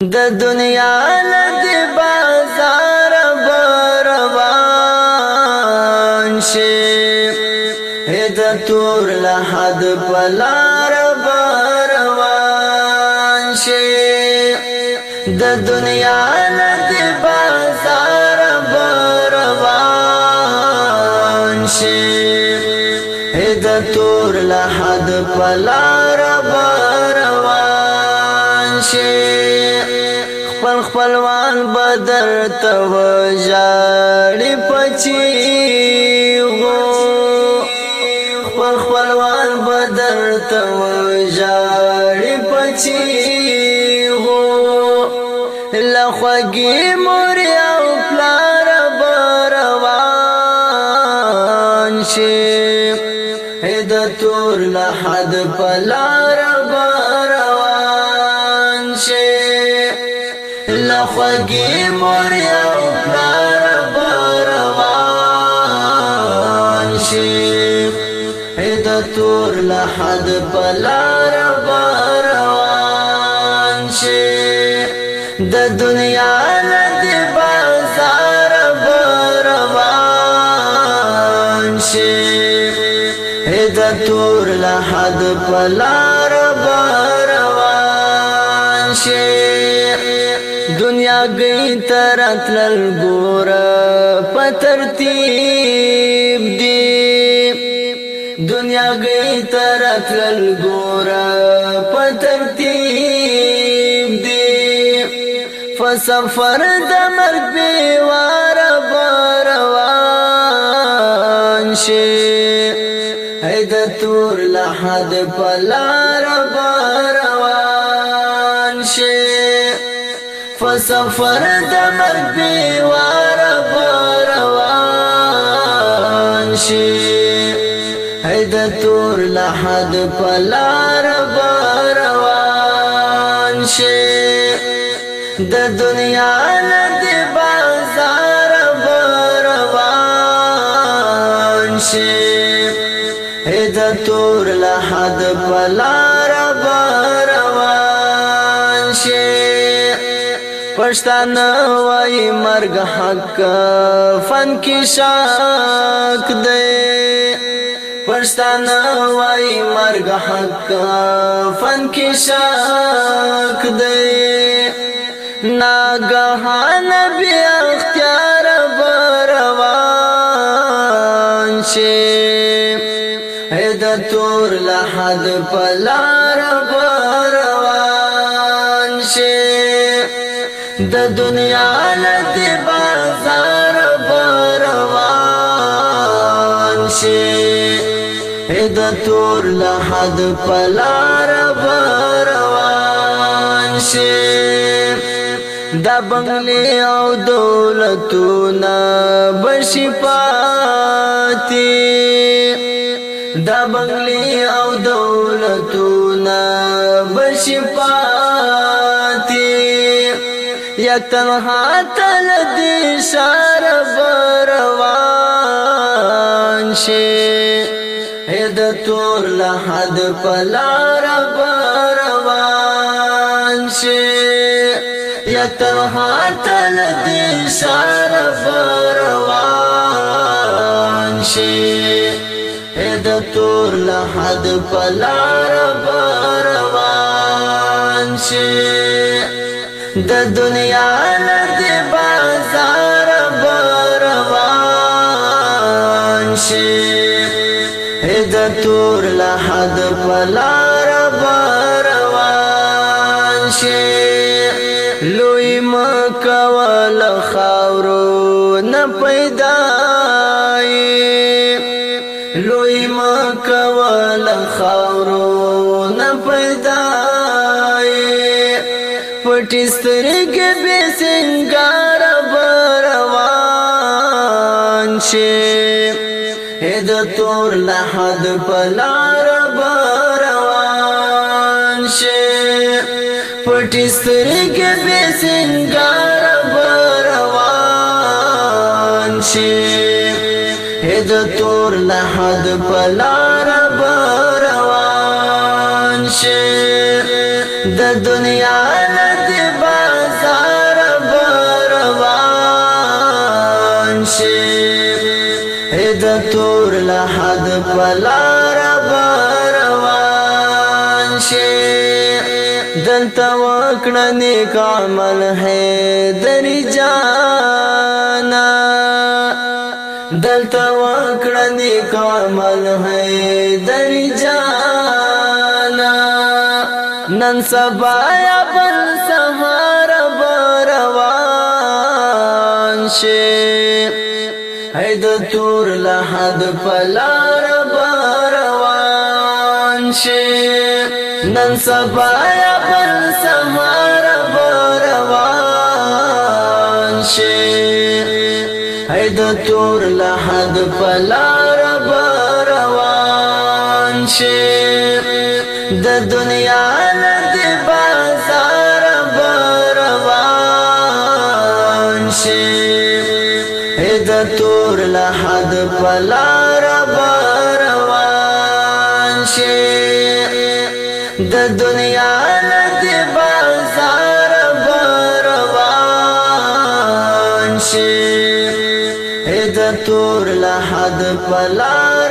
د دنیا لد بازار بروان شي د تور لحد بلار بروان شي د دنیا لد بازار بروان شي د تور لحد بلار بروان شي خپل خپلوان بدر ته وژاړي پچی غو خپل خپلوان بدر ته وژاړي پچی غو لخواږي مور او پلار بروان شي هدا تور لحد پلار بروان لخوږی مور او پلار روان شي د تور لحد بلار روان شي د دنیا د بازار روان شي د تور لحد بلار روان شي دوی ترات للگورا په ترتیب دی دنیا گئی ترات للگورا په ترتیب دی فسفر دمر بیوار باروان شی اې تور لحد پلار باروان شی و سفر د مرګ بیوار روان شي هید تور لحد پلار روان شي د دنیا ند بازار روان شي هید تور لحد پلار روان پښتان وای مرګ حق فن کې شاک دی پښتان وای مرګ حق فن کې شاک دی ناګهان بیا اختیار بروان شي هدا تور لحد پلار بر د دنیا لدی بازار بروان شي د تور له حد پلار بروان شي د بنگلې او دولتونه بشي پاتې د بنگلې او دولتونه بشي پاتې یا تنها تل دی شار بروان شی اید تور لحد پلار بروان شی یا تنها تل دی شار بروان شی اید تور لحد پلار بروان شی د دنیا لرد بازار بروان شي د تور له حد پلار بروان شي لوی مکه ول خاورو نه پیدا لوی مکه ول خاورو نه پیدا سترګې به سنگار روان شي د تور لحد پلار روان شي پټ سترګې به سنگار روان شي د تور لحد پلار روان شي د دنیا د تور لحد پلار روان شي دلته وکړه نیک عمل ہے در جانا دلته وکړه نیک عمل ہے در جانا نن سبا یا بل سهار بروان شي اې د تور لحد پلار باروان شي نن سبا یا پر سهار باروان شي اې د تور لحد پلار باروان د تور لحد پلار روان شي د دنیا د بازار روان شي د تور لحد پلار